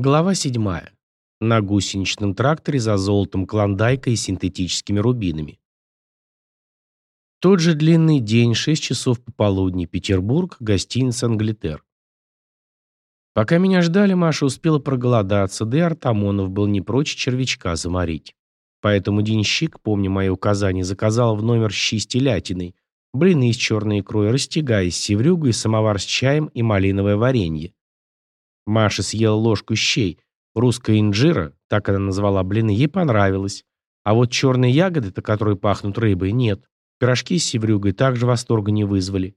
Глава 7. На гусеничном тракторе за золотом клондайка и синтетическими рубинами. Тот же длинный день, 6 часов пополудни, Петербург, гостиница «Англитер». Пока меня ждали, Маша успела проголодаться, да и Артамонов был не прочь червячка заморить. Поэтому денщик, помня мои указания, заказал в номер щи с телятиной, блины с черной икрой, растягай с севрюгой, самовар с чаем и малиновое варенье. Маша съела ложку щей. Русская инжира, так она назвала блины, ей понравилось. А вот черные ягоды-то, которые пахнут рыбой, нет. Пирожки с севрюгой также восторга не вызвали.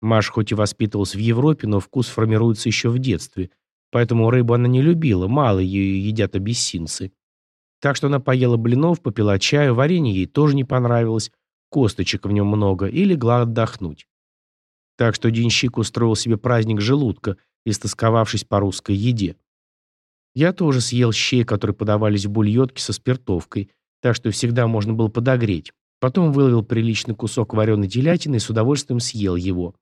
Маша хоть и воспитывалась в Европе, но вкус формируется еще в детстве. Поэтому рыбу она не любила, мало ее едят абиссинцы. Так что она поела блинов, попила чаю, варенье ей тоже не понравилось, косточек в нем много, и легла отдохнуть. Так что денщик устроил себе праздник желудка – истосковавшись по русской еде. Я тоже съел щей, которые подавались в бульетке со спиртовкой, так что всегда можно было подогреть. Потом выловил приличный кусок вареной телятины и с удовольствием съел его.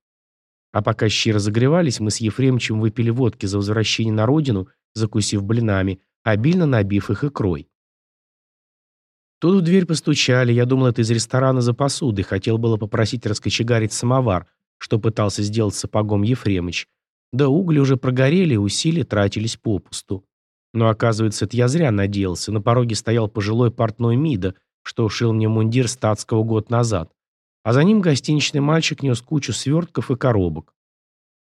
А пока щи разогревались, мы с Ефремовичем выпили водки за возвращение на родину, закусив блинами, обильно набив их икрой. Тут в дверь постучали, я думал, это из ресторана за посудой, хотел было попросить раскочегарить самовар, что пытался сделать сапогом Ефремыч, да угли уже прогорели, усилия тратились попусту. Но оказывается, это я зря надеялся. На пороге стоял пожилой портной МИДа, что ушил мне мундир статского год назад. А за ним гостиничный мальчик нес кучу свертков и коробок.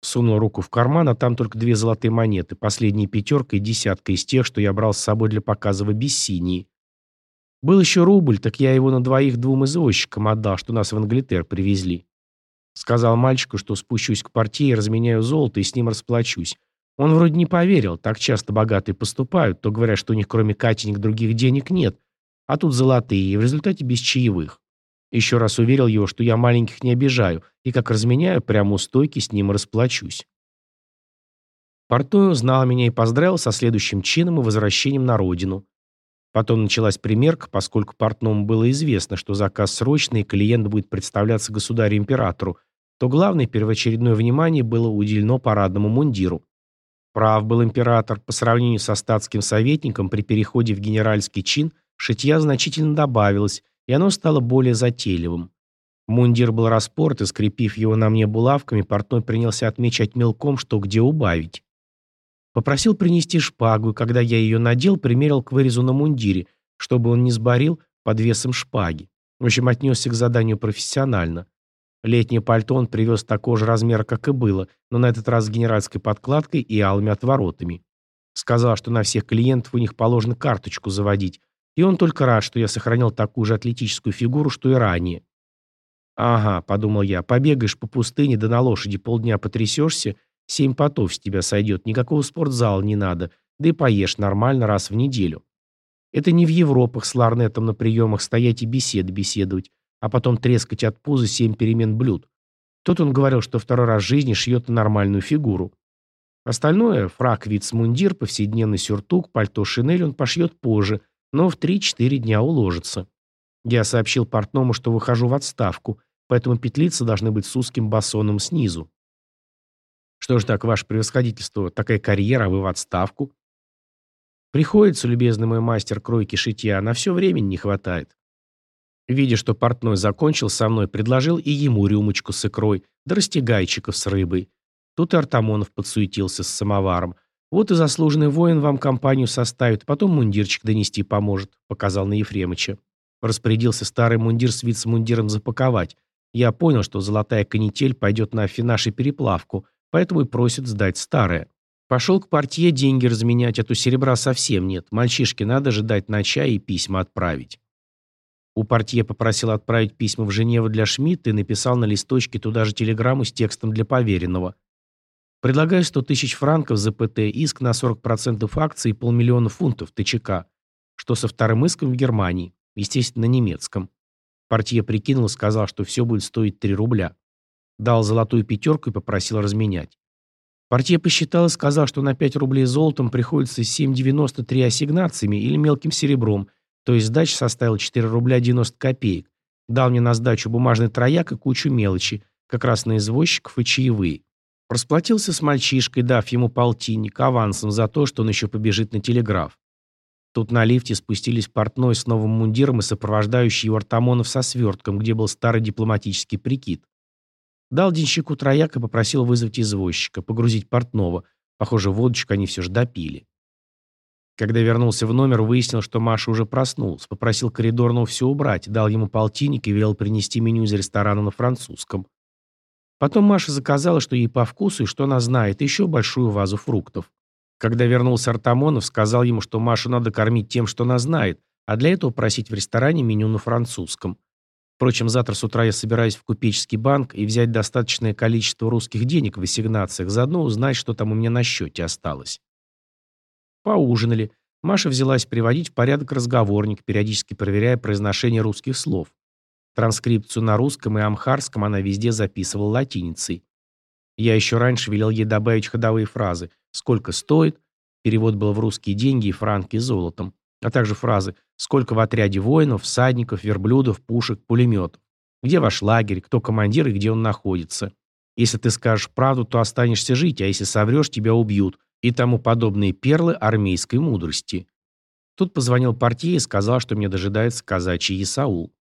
Сунул руку в карман, а там только две золотые монеты, последняя пятерка и десятка из тех, что я брал с собой для показа в Абиссинии. Был еще рубль, так я его на двоих двум извозчикам отдал, что нас в Англитер привезли. Сказал мальчику, что спущусь к портье, разменяю золото и с ним расплачусь. Он вроде не поверил, так часто богатые поступают, то говорят, что у них кроме катенек других денег нет, а тут золотые, и в результате без чаевых. Еще раз уверил его, что я маленьких не обижаю, и как разменяю, прямо у стойки с ним расплачусь. Портной узнал меня и поздравил со следующим чином и возвращением на родину. Потом началась примерка, поскольку портному было известно, что заказ срочный, и клиент будет представляться государю-императору, то главное первоочередное внимание было уделено парадному мундиру. Прав был император, по сравнению со статским советником при переходе в генеральский чин шитья значительно добавилось, и оно стало более затейливым. Мундир был распорт, и, скрепив его на мне булавками, портной принялся отмечать мелком, что где убавить. Попросил принести шпагу, и когда я ее надел, примерил к вырезу на мундире, чтобы он не сборил под весом шпаги. В общем, отнесся к заданию профессионально. Летнее пальто он привез такого же размера, как и было, но на этот раз с генеральской подкладкой и алыми отворотами. Сказал, что на всех клиентов у них положено карточку заводить, и он только рад, что я сохранил такую же атлетическую фигуру, что и ранее. «Ага», — подумал я, — «побегаешь по пустыне, да на лошади полдня потрясешься, семь потов с тебя сойдет, никакого спортзала не надо, да и поешь нормально раз в неделю». Это не в Европах с ларнетом на приемах стоять и беседы беседовать, а потом трескать от пуза семь перемен блюд. Тут он говорил, что второй раз в жизни шьет нормальную фигуру. Остальное – фрак, вицмундир, повседневный сюртук, пальто, шинель он пошьет позже, но в 3-4 дня уложится. Я сообщил портному, что выхожу в отставку, поэтому петлицы должны быть с узким басоном снизу. Что ж так, ваше превосходительство, такая карьера, а вы в отставку? Приходится, любезный мой мастер кройки шитья, на все времени не хватает. Видя, что портной закончил со мной, предложил и ему рюмочку с икрой, да растягайчиков с рыбой. Тут и Артамонов подсуетился с самоваром. «Вот и заслуженный воин вам компанию составит, потом мундирчик донести поможет», — показал на Ефремыча. Распорядился старый мундир с вице-мундиром запаковать. Я понял, что золотая канитель пойдет на афинаж и переплавку, поэтому и просит сдать старое. Пошел к портье деньги разменять, а то серебра совсем нет. Мальчишке надо же дать на чай и письма отправить. У портье попросил отправить письма в Женеву для Шмидта и написал на листочке туда же телеграмму с текстом для поверенного. Предлагаю 100 тысяч франков за ПТ, иск на 40% акций и полмиллиона фунтов ТЧК, что со вторым иском в Германии, естественно, немецком. Портье прикинул и сказал, что все будет стоить 3 рубля. Дал золотую пятерку и попросил разменять. Портье посчитал и сказал, что на 5 рублей золотом приходится 7,93 ассигнациями или мелким серебром, то есть сдача составила 4 рубля 90 копеек. Дал мне на сдачу бумажный трояк и кучу мелочи, как раз на извозчиков и чаевые. Расплатился с мальчишкой, дав ему полтинник, авансом за то, что он еще побежит на телеграф. Тут на лифте спустились портной с новым мундиром и сопровождающий его Артамонов со свертком, где был старый дипломатический прикид. Дал денщику трояк и попросил вызвать извозчика, погрузить портного. Похоже, водочку они все же допили. Когда вернулся в номер, выяснил, что Маша уже проснулась, попросил коридорного все убрать, дал ему полтинник и велел принести меню из ресторана на французском. Потом Маша заказала, что ей по вкусу и что она знает, еще большую вазу фруктов. Когда вернулся Артамонов, сказал ему, что Машу надо кормить тем, что она знает, а для этого просить в ресторане меню на французском. Впрочем, завтра с утра я собираюсь в купеческий банк и взять достаточное количество русских денег в ассигнациях, заодно узнать, что там у меня на счете осталось. Поужинали. Маша взялась приводить в порядок разговорник, периодически проверяя произношение русских слов. Транскрипцию на русском и амхарском она везде записывала латиницей. Я еще раньше велел ей добавить ходовые фразы «Сколько стоит?» Перевод был в русские деньги и франки золотом. А также фразы «Сколько в отряде воинов, всадников, верблюдов, пушек, пулеметов?» «Где ваш лагерь? Кто командир и где он находится?» «Если ты скажешь правду, то останешься жить, а если соврешь, тебя убьют и тому подобные перлы армейской мудрости. Тут позвонил портье и сказал, что меня дожидается казачий Исаул.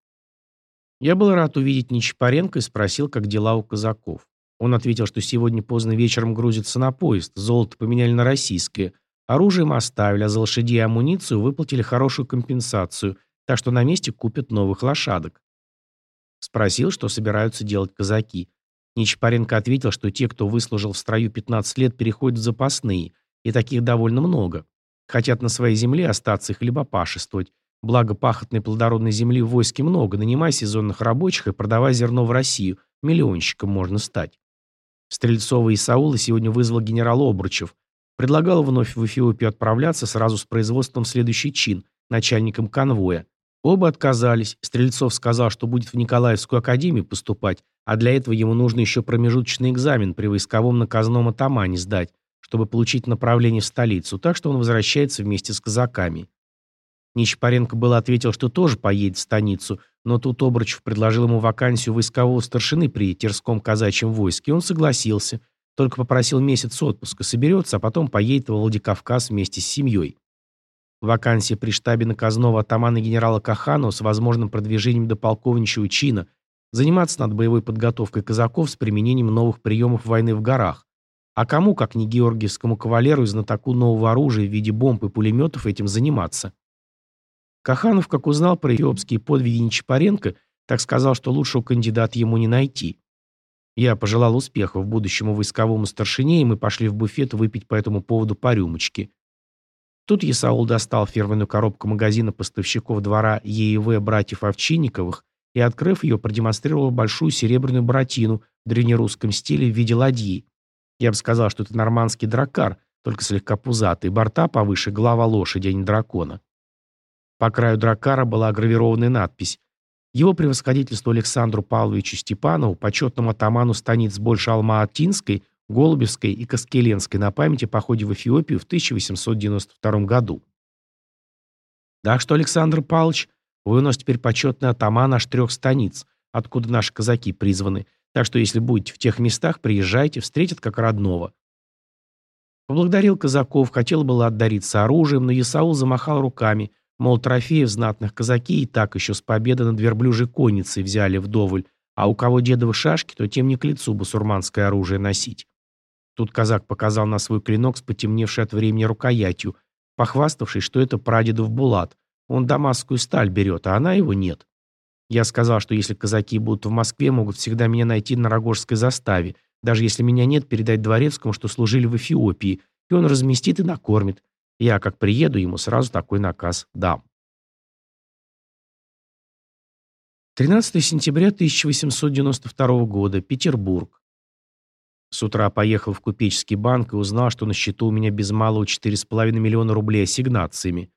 Я был рад увидеть Нечапаренко и спросил, как дела у казаков. Он ответил, что сегодня поздно вечером грузится на поезд, золото поменяли на российское, оружием оставили, а за лошадей и амуницию выплатили хорошую компенсацию, так что на месте купят новых лошадок. Спросил, что собираются делать казаки. Нечапаренко ответил, что те, кто выслужил в строю 15 лет, переходят в запасные, и таких довольно много. Хотят на своей земле остаться и хлебопашествовать. Благо пахотной плодородной земли в войске много, нанимай сезонных рабочих и продавай зерно в Россию. Миллионщиком можно стать. Стрельцова и Саула сегодня вызвал генерал Обручев. Предлагал вновь в Эфиопию отправляться сразу с производством следующий чин, начальником конвоя. Оба отказались. Стрельцов сказал, что будет в Николаевскую академию поступать, а для этого ему нужно еще промежуточный экзамен при войсковом наказном атамане сдать, чтобы получить направление в столицу, так что он возвращается вместе с казаками. Нечапаренко было ответил, что тоже поедет в станицу, но тут Обручев предложил ему вакансию войскового старшины при Терском казачьем войске, и он согласился, только попросил месяц отпуска, соберется, а потом поедет во Владикавказ вместе с семьей. Вакансия при штабе наказного атамана генерала Каханова с возможным продвижением до полковничьего чина, заниматься над боевой подготовкой казаков с применением новых приемов войны в горах. А кому, как не георгиевскому кавалеру и знатоку нового оружия в виде бомб и пулеметов, этим заниматься? Каханов, как узнал про эфиопские подвиги Нечапаренко, так сказал, что лучшего кандидата ему не найти. Я пожелал успехов будущему войсковому старшине, и мы пошли в буфет выпить по этому поводу по рюмочке. Тут Исаул достал фирменную коробку магазина поставщиков двора ЕИВ братьев Овчинниковых и, открыв ее, продемонстрировал большую серебряную буратину в древнерусском стиле в виде ладьи. Я бы сказал, что это нормандский драккар, только слегка пузатый, борта повыше, голова лошади, а не дракона. По краю драккара была гравированная надпись его превосходительству Александру Павловичу Степанову, почетному атаману станиц больше Алма-Атинской, Голубевской и Каскеленской на память о походе в Эфиопию в 1892 году. Так что, Александр Павлович, вы у нас теперь почетный атаман аж трех станиц, откуда наши казаки призваны, так что если будете в тех местах, приезжайте, встретят как родного. Поблагодарил казаков, хотел было отдариться оружием, но Исаул замахал руками, мол, трофеев знатных казаки и так еще с победы над верблюжей конницей взяли вдоволь, а у кого дедовы шашки, то тем не к лицу басурманское оружие носить. Тут казак показал на свой клинок с потемневшей от времени рукоятью, похваставшись, что это прадедов Булат. Он дамасскую сталь берет, а она его нет. Я сказал, что если казаки будут в Москве, могут всегда меня найти на Рогожской заставе. Даже если меня нет, передать дворецкому, что служили в Эфиопии, и он разместит и накормит. Я, как приеду, ему сразу такой наказ дам. 13 сентября 1892 года. Петербург. С утра поехал в купеческий банк и узнал, что на счету у меня без малого 4,5 миллиона рублей ассигнациями.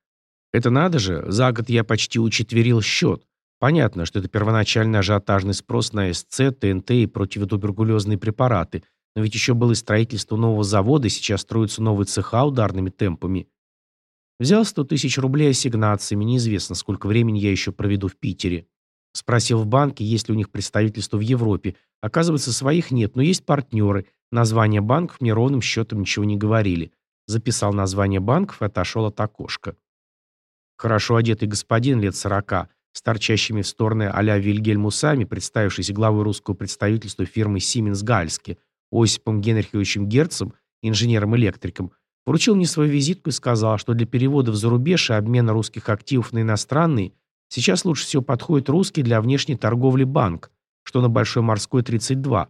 Это надо же, за год я почти учетверил счет. Понятно, что это первоначальный ажиотажный спрос на СЦ, ТНТ и противотуберкулезные препараты, но ведь еще было и строительство нового завода, и сейчас строятся новые цеха ударными темпами. Взял 100 тысяч рублей ассигнациями, неизвестно, сколько времени я еще проведу в Питере. Спросил в банке, есть ли у них представительство в Европе. Оказывается, своих нет, но есть партнеры. Названия банков мне ровным счетом ничего не говорили. Записал название банков и отошел от окошка. Хорошо одетый господин лет сорока, с торчащими в стороны а-ля Вильгельм усами, представившийся главой русского представительства фирмы «Сименс Гальски», Осипом Генриховичем Герцем, инженером-электриком, вручил мне свою визитку и сказал, что для переводов за рубеж и обмена русских активов на иностранные сейчас лучше всего подходит русский для внешней торговли банк, что на Большой морской 32.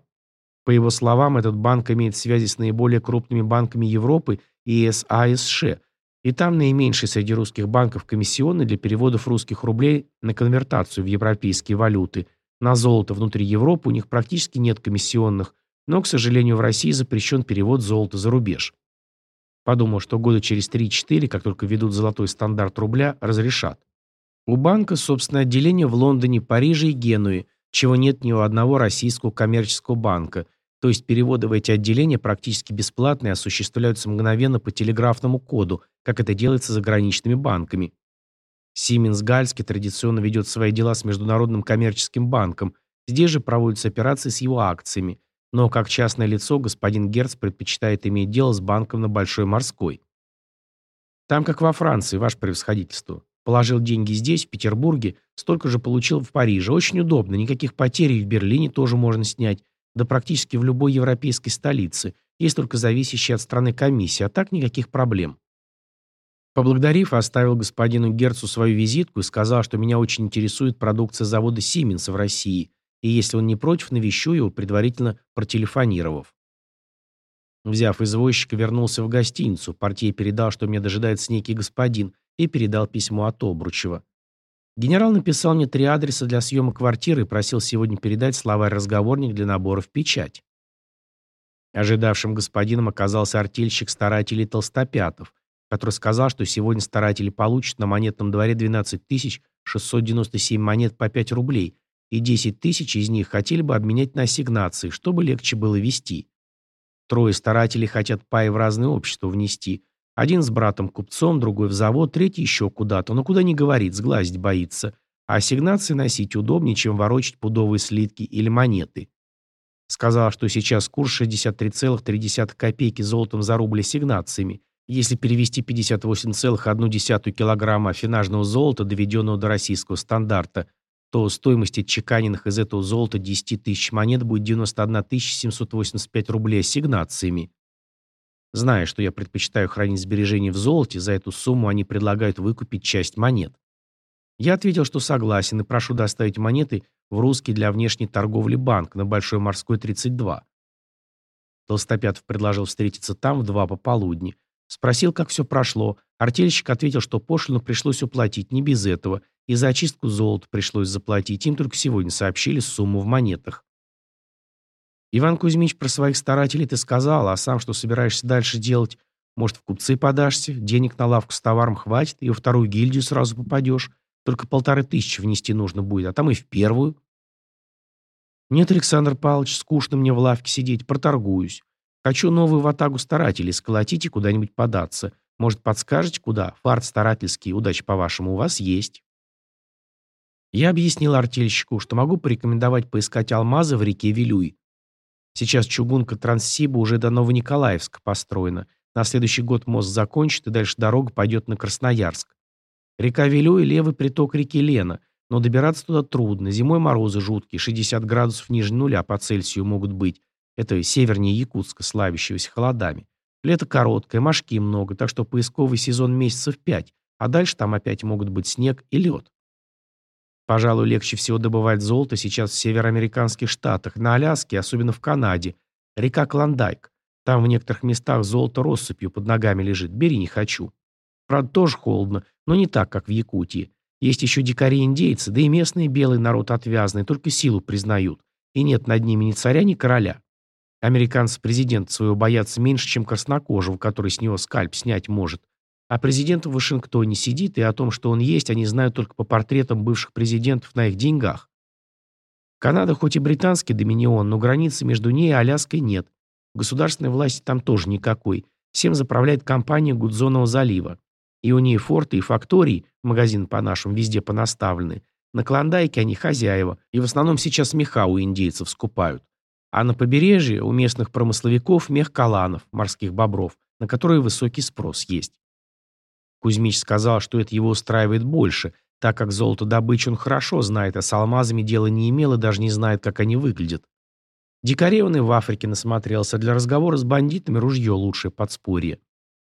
По его словам, этот банк имеет связи с наиболее крупными банками Европы и САСШ, и там наименьший среди русских банков комиссионный для переводов русских рублей на конвертацию в европейские валюты. На золото внутри Европы у них практически нет комиссионных, но, к сожалению, в России запрещен перевод золота за рубеж. Подумал, что года через 3-4, как только ведут золотой стандарт рубля, разрешат. У банка собственное отделение в Лондоне, Париже и Генуе, чего нет ни у одного российского коммерческого банка, то есть переводы в эти отделения практически бесплатные осуществляются мгновенно по телеграфному коду, как это делается заграничными банками. Сименс Гальский традиционно ведет свои дела с Международным коммерческим банком, здесь же проводятся операции с его акциями, но как частное лицо господин Герц предпочитает иметь дело с банком на Большой Морской. Там, как во Франции, ваше превосходительство. Положил деньги здесь, в Петербурге, столько же получил в Париже. Очень удобно, никаких потерь в Берлине тоже можно снять, да практически в любой европейской столице. Есть только зависящие от страны комиссии, а так никаких проблем. Поблагодарив, оставил господину Герцу свою визитку и сказал, что меня очень интересует продукция завода «Сименса» в России, и если он не против, навещу его, предварительно протелефонировав. Взяв извозчика, вернулся в гостиницу. Портье передал, что меня дожидается некий господин, и передал письмо от Обручева. Генерал написал мне три адреса для съема квартиры и просил сегодня передать словарь-разговорник для набора в печать. Ожидавшим господином оказался артельщик старателей Толстопятов, который сказал, что сегодня старатели получат на монетном дворе 12 697 монет по 5 рублей, и 10 тысяч из них хотели бы обменять на ассигнации, чтобы легче было вести. Трое старателей хотят паи в разные общества внести, один с братом-купцом, другой в завод, третий еще куда-то, но куда не говорит, сглазить боится. А ассигнации носить удобнее, чем ворочать пудовые слитки или монеты. Сказала, что сейчас курс 63,3 копейки золотом за рубль ассигнациями. Если перевести 58,1 килограмма афинажного золота, доведенного до российского стандарта, то стоимость отчеканенных из этого золота 10 тысяч монет будет 91 785 рублей ассигнациями. Зная, что я предпочитаю хранить сбережения в золоте, за эту сумму они предлагают выкупить часть монет. Я ответил, что согласен и прошу доставить монеты в русский для внешней торговли банк на Большой морской 32. Толстопятов предложил встретиться там в два пополудни. Спросил, как все прошло. Артельщик ответил, что пошлину пришлось уплатить не без этого, и за очистку золота пришлось заплатить. Им только сегодня сообщили сумму в монетах. Иван Кузьмич про своих старателей ты сказал, а сам что собираешься дальше делать? Может, в купцы подашься, денег на лавку с товаром хватит, и во вторую гильдию сразу попадешь. Только полторы тысячи внести нужно будет, а там и в первую. Нет, Александр Павлович, скучно мне в лавке сидеть, проторгуюсь. Хочу новую ватагу старателей сколотить и куда-нибудь податься. Может, подскажете, куда? Фарт старательский, удачи по-вашему, у вас есть. Я объяснил артельщику, что могу порекомендовать поискать алмазы в реке Вилюй. Сейчас чугунка Транссиба уже до Новониколаевска построена. На следующий год мост закончит, и дальше дорога пойдет на Красноярск. Река Вилюй – левый приток реки Лена, но добираться туда трудно. Зимой морозы жуткие, 60 градусов ниже нуля по Цельсию могут быть. Это севернее Якутска, славящегося холодами. Лето короткое, мошки много, так что поисковый сезон месяцев 5, а дальше там опять могут быть снег и лед. Пожалуй, легче всего добывать золото сейчас в североамериканских штатах, на Аляске, особенно в Канаде. Река Клондайк. Там в некоторых местах золото россыпью под ногами лежит. Бери не хочу. Правда, тоже холодно, но не так, как в Якутии. Есть еще дикари-индейцы, да и местный белый народ отвязный, только силу признают. И нет над ними ни царя, ни короля. Американцы президента своего боятся меньше, чем краснокожего, который с него скальп снять может. А президент в Вашингтоне сидит, и о том, что он есть, они знают только по портретам бывших президентов на их деньгах. Канада хоть и британский доминион, но границы между ней и Аляской нет. Государственной власти там тоже никакой. Всем заправляет компания Гудзонова залива. И у нее форты и фактории, магазин по нашим, везде понаставлены. На Клондайке они хозяева, и в основном сейчас меха у индейцев скупают. А на побережье у местных промысловиков мех каланов, морских бобров, на которые высокий спрос есть. Кузьмич сказал, что это его устраивает больше, так как золотодобычу он хорошо знает, а с алмазами дела не имел и даже не знает, как они выглядят. Дикарей он и в Африке насмотрелся, для разговора с бандитами ружье лучшее подспорье.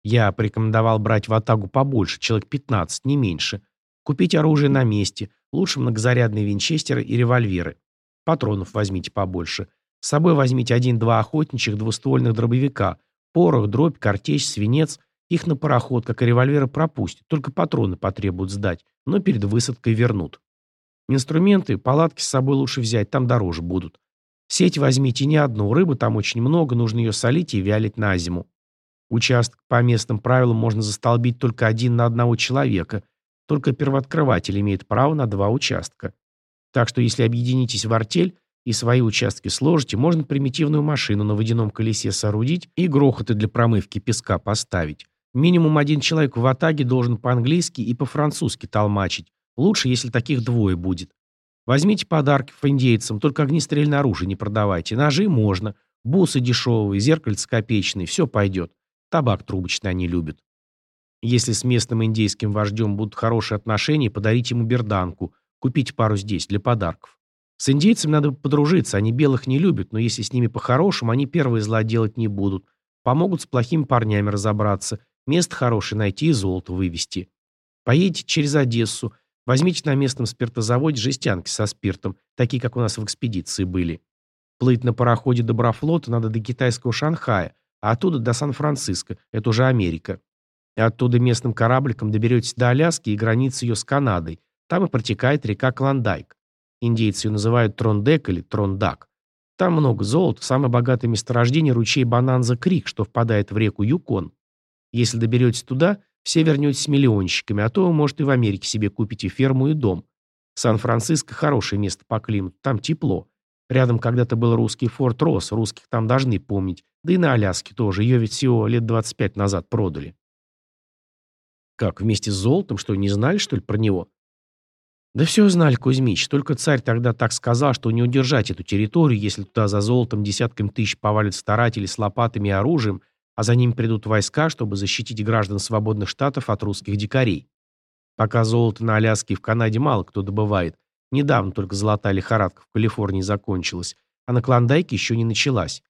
Я порекомендовал брать в атагу побольше, человек 15, не меньше. Купить оружие на месте, лучше многозарядные винчестеры и револьверы. Патронов возьмите побольше. С собой возьмите один-два охотничьих двуствольных дробовика, порох, дробь, картечь, свинец. Их на пароход, как и револьверы, пропустят, только патроны потребуют сдать, но перед высадкой вернут. Инструменты, палатки с собой лучше взять, там дороже будут. Сеть возьмите не одну, рыбы там очень много, нужно ее солить и вялить на зиму. Участок по местным правилам можно застолбить только один на одного человека, только первооткрыватель имеет право на два участка. Так что если объединитесь в артель, и свои участки сложите, можно примитивную машину на водяном колесе соорудить и грохоты для промывки песка поставить. Минимум один человек в атаге должен по-английски и по-французски толмачить. Лучше, если таких двое будет. Возьмите подарки в индейцам, только огнестрельное оружие не продавайте. Ножи можно, бусы дешевые, зеркальце копеечные, все пойдет. Табак трубочный они любят. Если с местным индейским вождем будут хорошие отношения, подарите ему берданку, купите пару здесь для подарков. С индейцами надо подружиться, они белых не любят, но если с ними по-хорошему, они первые зла делать не будут. Помогут с плохими парнями разобраться, место хорошее найти и золото вывести. Поедете через Одессу, возьмите на местном спиртозаводе жестянки со спиртом, такие, как у нас в экспедиции были. Плыть на пароходе Доброфлота надо до китайского Шанхая, а оттуда до Сан-Франциско, это уже Америка. И оттуда местным корабликом доберетесь до Аляски и границы ее с Канадой. Там и протекает река Клондайк. Индейцы ее называют Трондек или Трондак. Там много золота, самое богатое месторождение ручей Бананза-Крик, что впадает в реку Юкон. Если доберетесь туда, все вернетесь миллионщиками, а то, может, и в Америке себе купите ферму и дом. Сан-Франциско – хорошее место по климату, там тепло. Рядом когда-то был русский форт Росс, русских там должны помнить. Да и на Аляске тоже, ее ведь всего лет 25 назад продали. Как, вместе с золотом, что, не знали, что ли, про него? Да все знали, Кузьмич, только царь тогда так сказал, что не удержать эту территорию, если туда за золотом десятками тысяч повалят старатели с лопатами и оружием, а за ним придут войска, чтобы защитить граждан свободных штатов от русских дикарей. Пока золото на Аляске и в Канаде мало кто добывает. Недавно только золотая лихорадка в Калифорнии закончилась, а на Клондайке еще не началась.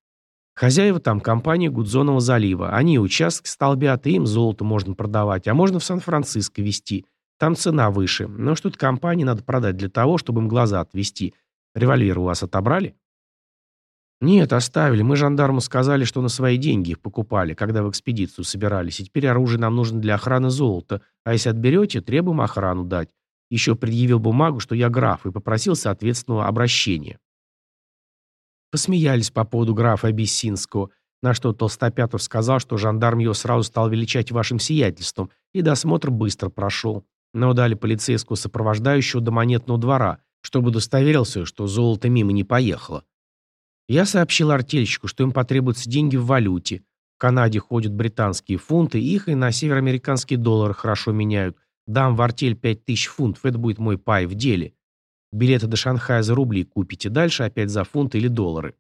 Хозяева там компания Гудзонова залива. Они участки столбят, и им золото можно продавать, а можно в Сан-Франциско везти – там цена выше, но что-то компании надо продать для того, чтобы им глаза отвести. Револьвер у вас отобрали? Нет, оставили. Мы жандарму сказали, что на свои деньги их покупали, когда в экспедицию собирались. И теперь оружие нам нужно для охраны золота. А если отберете, требуем охрану дать. Еще предъявил бумагу, что я граф, и попросил соответственного обращения. Посмеялись по поводу графа Абиссинского, на что Толстопятов сказал, что жандарм его сразу стал величать вашим сиятельством, и досмотр быстро прошел но дали полицейского сопровождающего до монетного двора, чтобы удостоверился, что золото мимо не поехало. Я сообщил артельщику, что им потребуются деньги в валюте. В Канаде ходят британские фунты, их и на североамериканские доллары хорошо меняют. Дам в артель 5000 фунтов, это будет мой пай в деле. Билеты до Шанхая за рубли купите, дальше опять за фунты или доллары.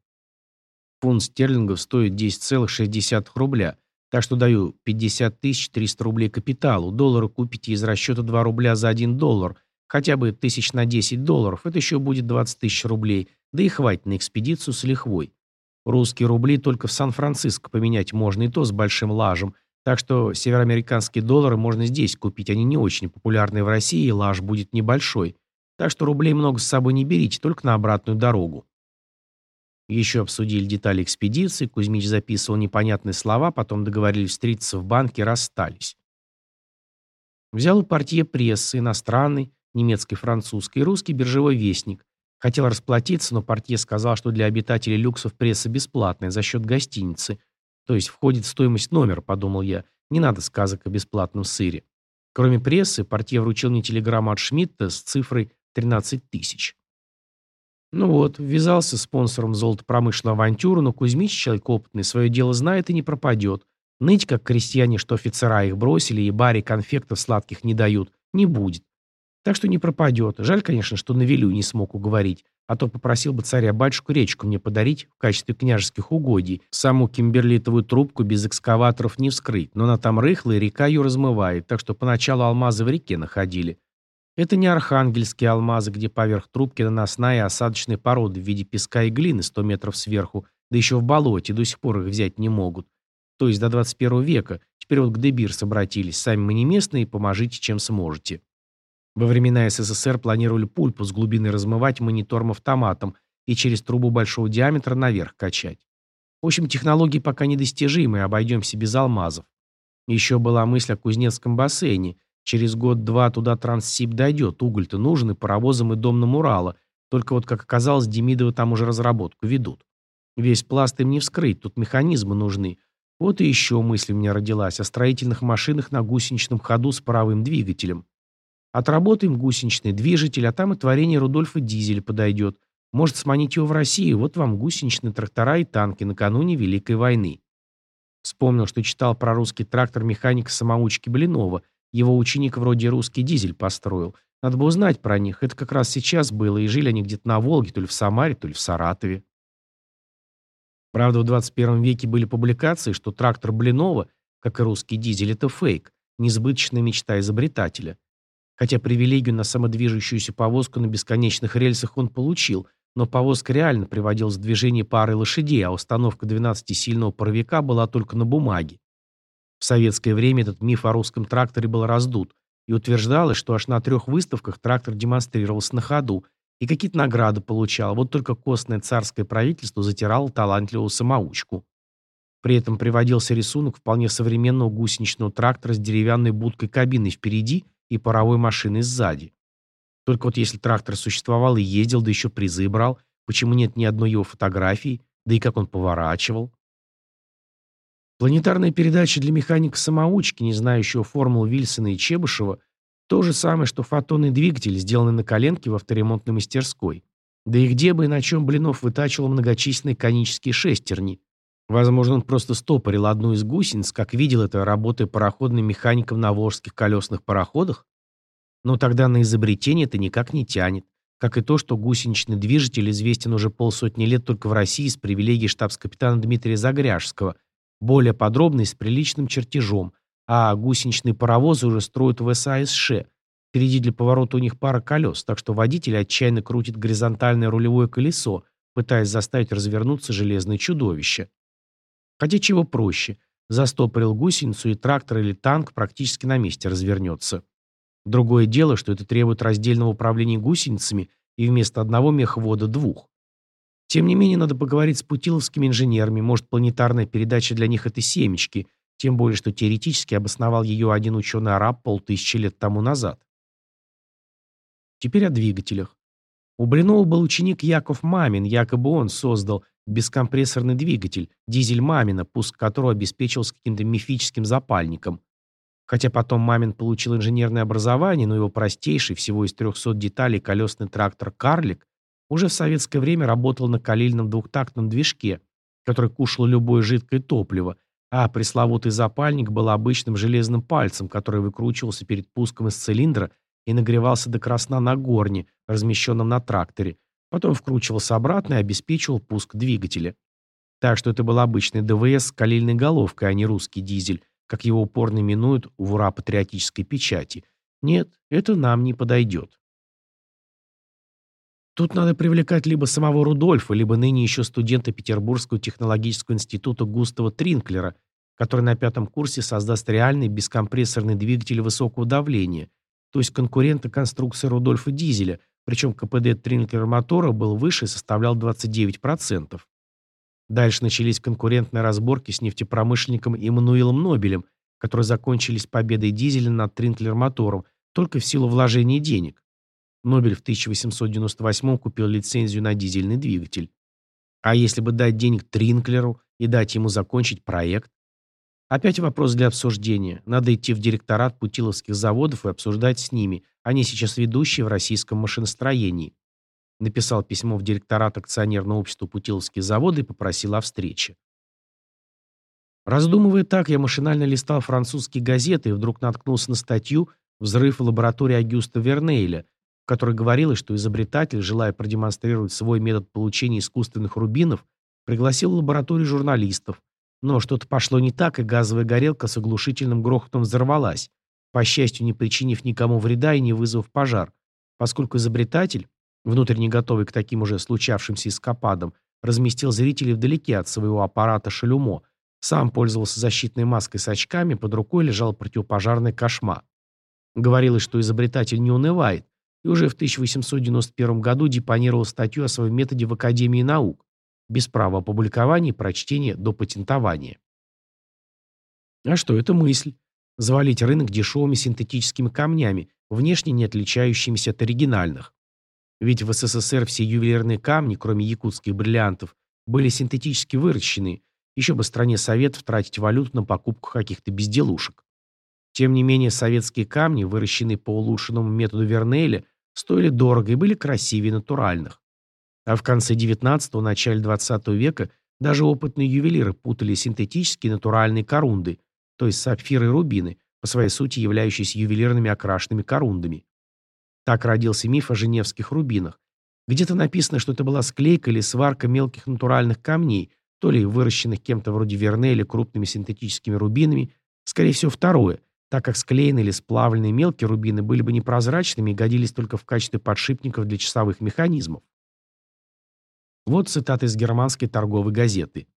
Фунт стерлингов стоит 10,6 рубля, так что даю 50 тысяч 300 рублей капиталу. Доллары купите из расчета 2 рубля за 1 доллар. Хотя бы тысяч на 10 долларов. Это еще будет 20 тысяч рублей. Да и хватит на экспедицию с лихвой. Русские рубли только в Сан-Франциско поменять можно, и то с большим лажем. Так что североамериканские доллары можно здесь купить. Они не очень популярны в России, и лаж будет небольшой. Так что рублей много с собой не берите, только на обратную дорогу. Еще обсудили детали экспедиции, Кузьмич записывал непонятные слова, потом договорились встретиться в банке, расстались. Взял у портье прессы, иностранный, немецкий, французский и русский биржевой вестник. Хотел расплатиться, но портье сказал, что для обитателей люксов пресса бесплатная за счет гостиницы. То есть входит в стоимость номера, подумал я. Не надо сказок о бесплатном сыре. Кроме прессы, портье вручил мне телеграмму от Шмидта с цифрой 13 тысяч. Ну вот, ввязался спонсором золотопромышленную авантюру, но Кузьмич, человек опытный, свое дело знает и не пропадет. Ныть, как крестьяне, что офицера их бросили и баре конфектов сладких не дают, не будет. Так что не пропадет. Жаль, конечно, что на Вилю не смог уговорить, а то попросил бы царя-батюшку речку мне подарить в качестве княжеских угодий. Саму кимберлитовую трубку без экскаваторов не вскрыть, но она там рыхлая, река ее размывает, так что поначалу алмазы в реке находили. Это не архангельские алмазы, где поверх трубки наносная и осадочная порода в виде песка и глины 100 метров сверху, да еще в болоте, до сих пор их взять не могут. То есть до 21 века. Теперь вот к Дебирс обратились. Сами мы не местные, поможите, чем сможете. Во времена СССР планировали пульпу с глубины размывать монитором-автоматом и через трубу большого диаметра наверх качать. В общем, технологии пока недостижимы, обойдемся без алмазов. Еще была мысль о Кузнецком бассейне. Через год-два туда Транссиб дойдет, уголь-то нужен и паровозам, и домным Урала. Только вот, как оказалось, Демидовы там уже разработку ведут. Весь пласт им не вскрыть, тут механизмы нужны. Вот и еще мысль у меня родилась о строительных машинах на гусеничном ходу с паровым двигателем. Отработаем гусеничный движитель, а там и творение Рудольфа Дизеля подойдет. Может сманить его в Россию, вот вам гусеничные трактора и танки накануне Великой войны. Вспомнил, что читал про русский трактор механика-самоучки Блинова. Его ученик вроде русский дизель построил. Надо бы узнать про них. Это как раз сейчас было, и жили они где-то на Волге, то ли в Самаре, то ли в Саратове. Правда, в 21 веке были публикации, что трактор Блинова, как и русский дизель, это фейк, несбыточная мечта изобретателя. Хотя привилегию на самодвижущуюся повозку на бесконечных рельсах он получил, но повозка реально приводилась в движение пары лошадей, а установка 12-сильного паровика была только на бумаге. В советское время этот миф о русском тракторе был раздут, и утверждалось, что аж на трех выставках трактор демонстрировался на ходу, и какие-то награды получал, вот только костное царское правительство затирало талантливую самоучку. При этом приводился рисунок вполне современного гусеничного трактора с деревянной будкой кабины впереди и паровой машиной сзади. Только вот если трактор существовал и ездил, да еще призы брал, почему нет ни одной его фотографии, да и как он поворачивал? Планетарная передача для механика-самоучки, не знающего формул Вильсона и Чебышева, то же самое, что фотонный двигатель, сделанный на коленке в авторемонтной мастерской. Да и где бы и на чем Блинов вытачивал многочисленные конические шестерни. Возможно, он просто стопорил одну из гусениц, как видел это, работая пароходным механиком на волжских колесных пароходах? Но тогда на изобретение это никак не тянет. Как и то, что гусеничный движитель известен уже полсотни лет только в России с привилегией штабс-капитана Дмитрия Загряжского, более подробный с приличным чертежом, а гусеничные паровозы уже строят в САСШ. Впереди для поворота у них пара колес, так что водитель отчаянно крутит горизонтальное рулевое колесо, пытаясь заставить развернуться железное чудовище. Хотя чего проще. Застопорил гусеницу, и трактор или танк практически на месте развернется. Другое дело, что это требует раздельного управления гусеницами и вместо одного мехвода двух. Тем не менее, надо поговорить с путиловскими инженерами, может, планетарная передача для них это семечки – тем более, что теоретически обосновал ее один ученый-араб полтысячи лет тому назад. Теперь о двигателях. У Блинова был ученик Яков Мамин, якобы он создал бескомпрессорный двигатель, дизель Мамина, пуск которого обеспечивался каким-то мифическим запальником. Хотя потом Мамин получил инженерное образование, но его простейший, всего из 300 деталей колесный трактор «Карлик» уже в советское время работал на калильном двухтактном движке, который кушал любое жидкое топливо, а пресловутый запальник был обычным железным пальцем, который выкручивался перед пуском из цилиндра и нагревался до красна на горне, размещенном на тракторе. Потом вкручивался обратно и обеспечивал пуск двигателя. Так что это был обычный ДВС с калильной головкой, а не русский дизель, как его упорно именуют в ура-патриотической печати. Нет, это нам не подойдет. Тут надо привлекать либо самого Рудольфа, либо ныне еще студента Петербургского технологического института Густава Тринклера, который на пятом курсе создаст реальный бескомпрессорный двигатель высокого давления, то есть конкурента конструкции Рудольфа Дизеля, причем КПД Тринклера мотора был выше и составлял 29%. Дальше начались конкурентные разборки с нефтепромышленником Иммануилом Нобелем, которые закончились победой дизеля над Тринклер-мотором только в силу вложения денег. Нобель в 1898 купил лицензию на дизельный двигатель. А если бы дать денег Тринклеру и дать ему закончить проект? Опять вопрос для обсуждения. Надо идти в директорат путиловских заводов и обсуждать с ними. Они сейчас ведущие в российском машиностроении. Написал письмо в директорат акционерного общества Путиловские заводы и попросил о встрече. Раздумывая так, я машинально листал французские газеты и вдруг наткнулся на статью, Взрыв в лаборатории Агюста Вернейля, в которой говорилось, что изобретатель, желая продемонстрировать свой метод получения искусственных рубинов, пригласил в лабораторию журналистов. Но что-то пошло не так, и газовая горелка с оглушительным грохотом взорвалась, по счастью, не причинив никому вреда и не вызвав пожар, поскольку изобретатель, внутренне готовый к таким уже случавшимся эскападам, разместил зрителей вдалеке от своего аппарата «Шалюмо», сам пользовался защитной маской с очками, под рукой лежал противопожарный кошма. Говорилось, что изобретатель не унывает, и уже в 1891 году депонировал статью о своем методе в Академии наук, без права опубликования и прочтения до патентования. А что это мысль? Завалить рынок дешевыми синтетическими камнями, внешне не отличающимися от оригинальных. Ведь в СССР все ювелирные камни, кроме якутских бриллиантов, были синтетически выращены, еще бы стране Советов тратить валюту на покупку каких-то безделушек. Тем не менее, советские камни, выращенные по улучшенному методу Вернеля, стоили дорого и были красивее натуральных. А в конце 19-го, начале 20 века даже опытные ювелиры путали синтетические натуральные корунды, то есть сапфиры и рубины, по своей сути являющиеся ювелирными окрашенными корундами. Так родился миф о женевских рубинах. Где-то написано, что это была склейка или сварка мелких натуральных камней, то ли выращенных кем-то вроде Верне крупными синтетическими рубинами, скорее всего второе, так как склеенные или сплавленные мелкие рубины были бы непрозрачными и годились только в качестве подшипников для часовых механизмов. Вот цитата из германской торговой газеты.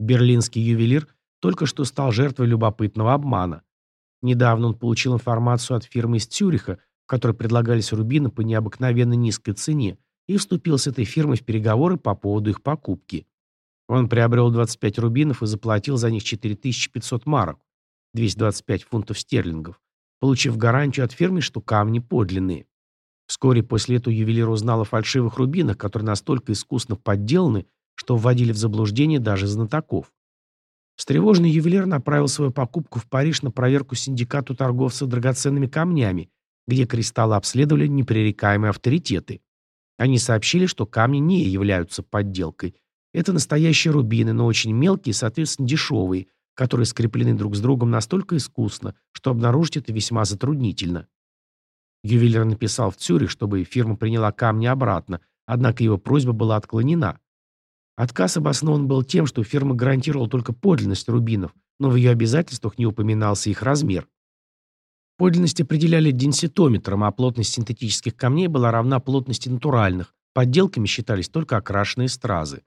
Берлинский ювелир только что стал жертвой любопытного обмана. Недавно он получил информацию от фирмы из Цюриха, в которой предлагались рубины по необыкновенно низкой цене, и вступил с этой фирмой в переговоры по поводу их покупки. Он приобрел 25 рубинов и заплатил за них 4500 марок, 225 фунтов стерлингов, получив гарантию от фирмы, что камни подлинные. Вскоре после этого ювелир узнал о фальшивых рубинах, которые настолько искусно подделаны, что вводили в заблуждение даже знатоков. Встревоженный ювелир направил свою покупку в Париж на проверку синдикату торговцев драгоценными камнями, где кристаллы обследовали непререкаемые авторитеты. Они сообщили, что камни не являются подделкой – это настоящие рубины, но очень мелкие и, соответственно, дешевые, которые скреплены друг с другом настолько искусно, что обнаружить это весьма затруднительно. Ювелир написал в Цюрих, чтобы фирма приняла камни обратно, однако его просьба была отклонена. Отказ обоснован был тем, что фирма гарантировала только подлинность рубинов, но в ее обязательствах не упоминался их размер. Подлинность определяли денситометром, а плотность синтетических камней была равна плотности натуральных, подделками считались только окрашенные стразы.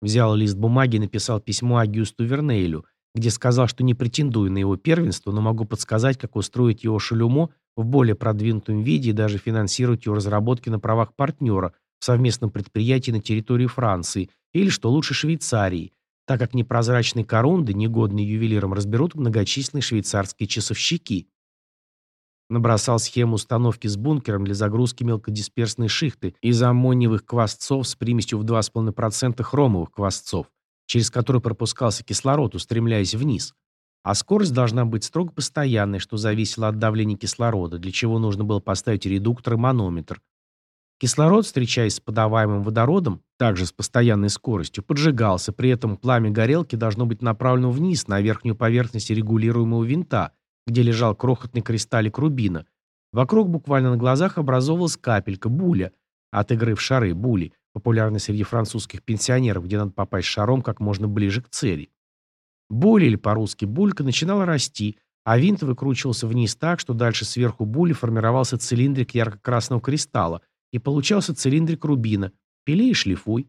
Взял лист бумаги и написал письмо Агюсту Вернейлю, где сказал, что не претендую на его первенство, но могу подсказать, как устроить его шалюмо в более продвинутом виде и даже финансировать его разработки на правах партнера в совместном предприятии на территории Франции или, что лучше, Швейцарии, так как непрозрачные корунды, негодные ювелирам, разберут многочисленные швейцарские часовщики. Набросал схему установки с бункером для загрузки мелкодисперсной шихты из аммониевых квасцов с примесью в 2,5% хромовых квасцов, через который пропускался кислород, устремляясь вниз. А скорость должна быть строго постоянной, что зависело от давления кислорода, для чего нужно было поставить редуктор и манометр. Кислород, встречаясь с подаваемым водородом, также с постоянной скоростью, поджигался, при этом пламя горелки должно быть направлено вниз, на верхнюю поверхность регулируемого винта, где лежал крохотный кристаллик рубина. Вокруг буквально на глазах образовалась капелька, буля, от игры в шары, були, популярной среди французских пенсионеров, где надо попасть шаром как можно ближе к цели. Буля, или по-русски булька, начинала расти, а винт выкручивался вниз так, что дальше сверху були формировался цилиндрик ярко-красного кристалла, и получался цилиндрик рубина. Пили и шлифуй.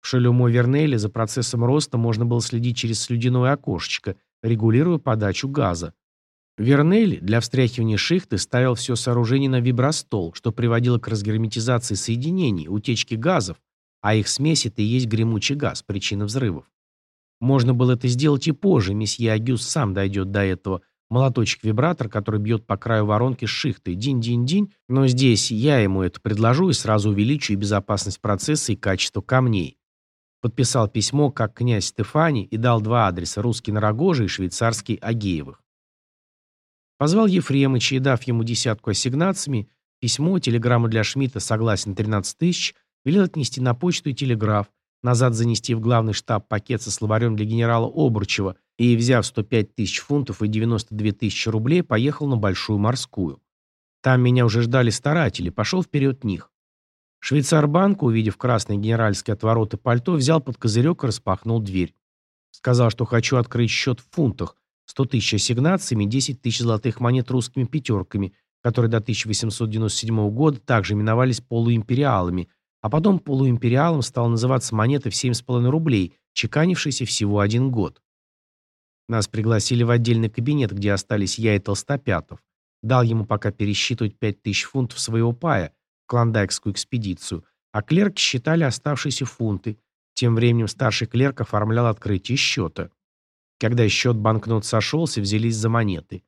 В Шалюмо Вернеле за процессом роста можно было следить через слюдяное окошечко – регулируя подачу газа. Вернель для встряхивания шихты ставил все сооружение на вибростол, что приводило к разгерметизации соединений, утечке газов, а их смесь – это и есть гремучий газ, причина взрывов. Можно было это сделать и позже, месье Агюс сам дойдет до этого. Молоточек-вибратор, который бьет по краю воронки с шихтой, динь-динь-динь, но здесь я ему это предложу и сразу увеличу и безопасность процесса, и качество камней. Подписал письмо как князь Стефани и дал два адреса, русский на Рогоже и швейцарский Агеевых. Позвал Ефремыча и, дав ему десятку ассигнациями, письмо, телеграмму для Шмидта согласен 13 тысяч, велел отнести на почту и телеграф, назад занести в главный штаб пакет со словарем для генерала Обручева и, взяв 105 тысяч фунтов и 92 тысячи рублей, поехал на Большую морскую. Там меня уже ждали старатели, пошел вперед них. Швейцар-банк, увидев красный генеральский отворот и пальто, взял под козырек и распахнул дверь. Сказал, что хочу открыть счет в фунтах, 100 тысяч ассигнациями, 10 тысяч золотых монет русскими пятерками, которые до 1897 года также именовались полуимпериалами, а потом полуимпериалом стал называться монета в 7,5 рублей, чеканившаяся всего один год. Нас пригласили в отдельный кабинет, где остались я и Толстопятов. Дал ему пока пересчитывать 5000 фунтов своего пая, в клондайкскую экспедицию, а клерки считали оставшиеся фунты. Тем временем старший клерк оформлял открытие счета. Когда счет банкнот сошелся, взялись за монеты.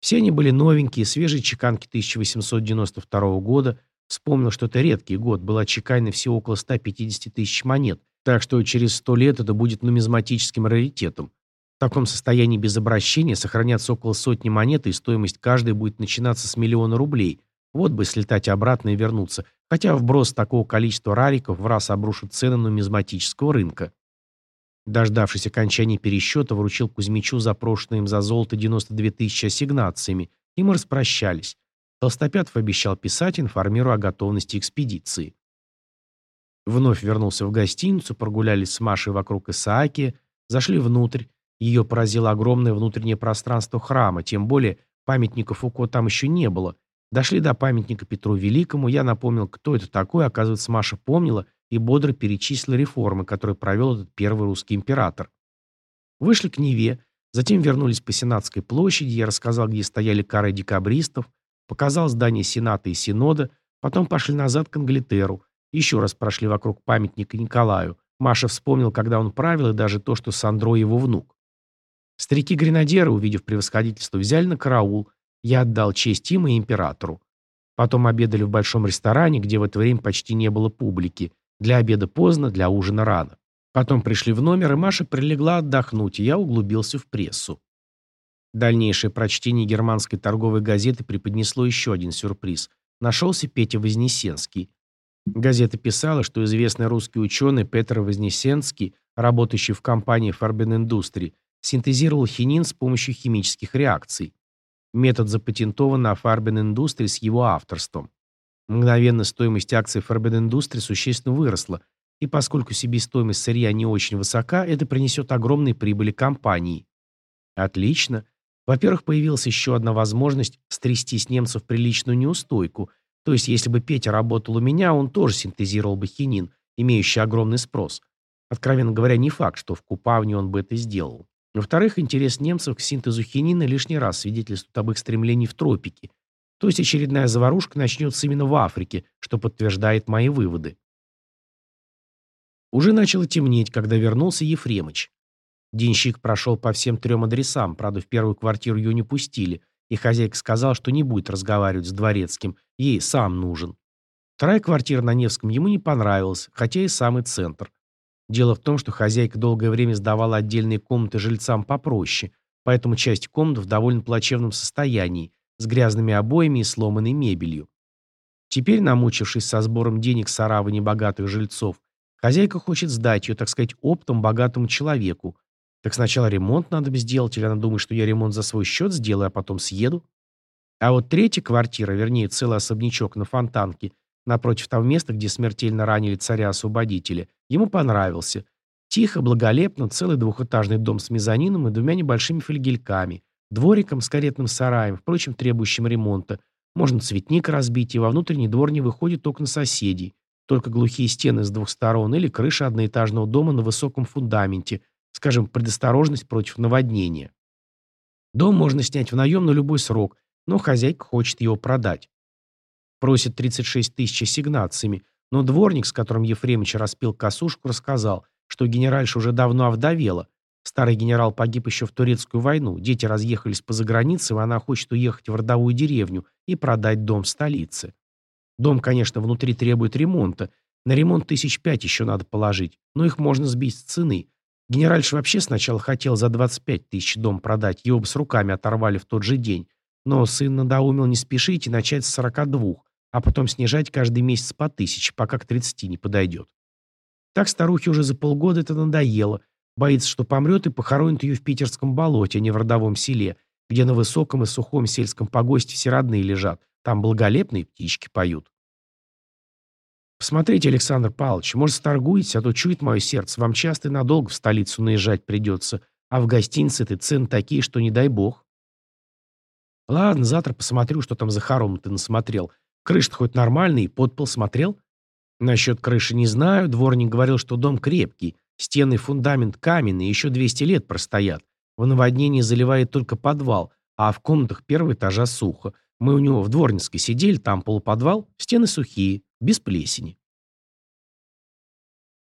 Все они были новенькие, свежие чеканки 1892 года. Вспомнил, что это редкий год, была чеканена всего около 150 тысяч монет, так что через 100 лет это будет нумизматическим раритетом. В таком состоянии без обращения сохранятся около сотни монет, и стоимость каждой будет начинаться с миллиона рублей. Вот бы слетать обратно и вернуться, хотя вброс такого количества рариков в раз обрушит цены нумизматического рынка. Дождавшись окончания пересчета, вручил Кузьмичу запрошенные им за золото 92 тысячи ассигнациями, и мы распрощались. Толстопятов обещал писать, информируя о готовности экспедиции. Вновь вернулся в гостиницу, прогулялись с Машей вокруг Исаакия, зашли внутрь. Ее поразило огромное внутреннее пространство храма, тем более памятника Фуко там еще не было. Дошли до памятника Петру Великому, я напомнил, кто это такой, оказывается, Маша помнила и бодро перечислил реформы, которые провел этот первый русский император. Вышли к Неве, затем вернулись по Сенатской площади, я рассказал, где стояли кары декабристов, показал здание Сената и Синода, потом пошли назад к Англитеру, еще раз прошли вокруг памятника Николаю. Маша вспомнил, когда он правил, и даже то, что Сандро его внук. Старики-гренадеры, увидев превосходительство, взяли на караул. Я отдал честь им и императору. Потом обедали в большом ресторане, где в это время почти не было публики. Для обеда поздно, для ужина рано. Потом пришли в номер, и Маша прилегла отдохнуть, и я углубился в прессу. Дальнейшее прочтение германской торговой газеты преподнесло еще один сюрприз. Нашелся Петя Вознесенский. Газета писала, что известный русский ученый Петр Вознесенский, работающий в компании Farben Industry, синтезировал хинин с помощью химических реакций. Метод запатентован на Farben Industry с его авторством. Мгновенно стоимость акций Forbidden Industry существенно выросла, и поскольку себестоимость сырья не очень высока, это принесет огромные прибыли компании. Отлично. Во-первых, появилась еще одна возможность стрясти с немцев приличную неустойку. То есть, если бы Петя работал у меня, он тоже синтезировал бы хинин, имеющий огромный спрос. Откровенно говоря, не факт, что в Купавне он бы это сделал. Во-вторых, интерес немцев к синтезу хинина лишний раз свидетельствует об их стремлении в тропики – то есть очередная заварушка начнется именно в Африке, что подтверждает мои выводы. Уже начало темнеть, когда вернулся Ефремыч. Денщик прошел по всем трем адресам, правда, в первую квартиру ее не пустили, и хозяйка сказала, что не будет разговаривать с дворецким, ей сам нужен. Вторая квартира на Невском ему не понравилась, хотя и самый центр. Дело в том, что хозяйка долгое время сдавала отдельные комнаты жильцам попроще, поэтому часть комнат в довольно плачевном состоянии, с грязными обоями и сломанной мебелью. Теперь, намучившись со сбором денег с оравы небогатых жильцов, хозяйка хочет сдать ее, так сказать, оптом богатому человеку. Так сначала ремонт надо бы сделать, или она думает, что я ремонт за свой счет сделаю, а потом съеду? А вот третья квартира, вернее, целый особнячок на Фонтанке, напротив того места, где смертельно ранили царя-освободителя, ему понравился. Тихо, благолепно, целый двухэтажный дом с мезонином и двумя небольшими флигельками, Двориком с каретным сараем, впрочем, требующим ремонта. Можно цветник разбить, и во внутренний двор не выходит окна соседей. Только глухие стены с двух сторон или крыша одноэтажного дома на высоком фундаменте, скажем, предосторожность против наводнения. Дом можно снять в наем на любой срок, но хозяйка хочет его продать. Просит 36 тысяч ассигнациями, но дворник, с которым Ефремович распил косушку, рассказал, что генеральша уже давно овдовела, Старый генерал погиб еще в турецкую войну, дети разъехались по заграницам, и она хочет уехать в родовую деревню и продать дом в столице. Дом, конечно, внутри требует ремонта. На ремонт тысяч пять еще надо положить, но их можно сбить с цены. Генеральш вообще сначала хотел за 25 тысяч дом продать, его бы с руками оторвали в тот же день. Но сын надоумил не спешить и начать с 42, а потом снижать каждый месяц по тысяче, пока к 30 не подойдет. Так старухе уже за полгода это надоело. Боится, что помрет и похоронит ее в питерском болоте, а не в родовом селе, где на высоком и сухом сельском погосте все родные лежат. Там благолепные птички поют. Посмотрите, Александр Павлович, может, сторгуетесь, а то чует мое сердце. Вам часто и надолго в столицу наезжать придется, а в гостинице ты цены такие, что не дай бог. Ладно, завтра посмотрю, что там за хором ты насмотрел. Крыша-то хоть нормальный, подпол смотрел? Насчет крыши не знаю, дворник говорил, что дом крепкий, стены фундамент каменный, еще 200 лет простоят. В наводнении заливает только подвал, а в комнатах первого этажа сухо. Мы у него в Дворницкой сидели, там полуподвал, стены сухие, без плесени.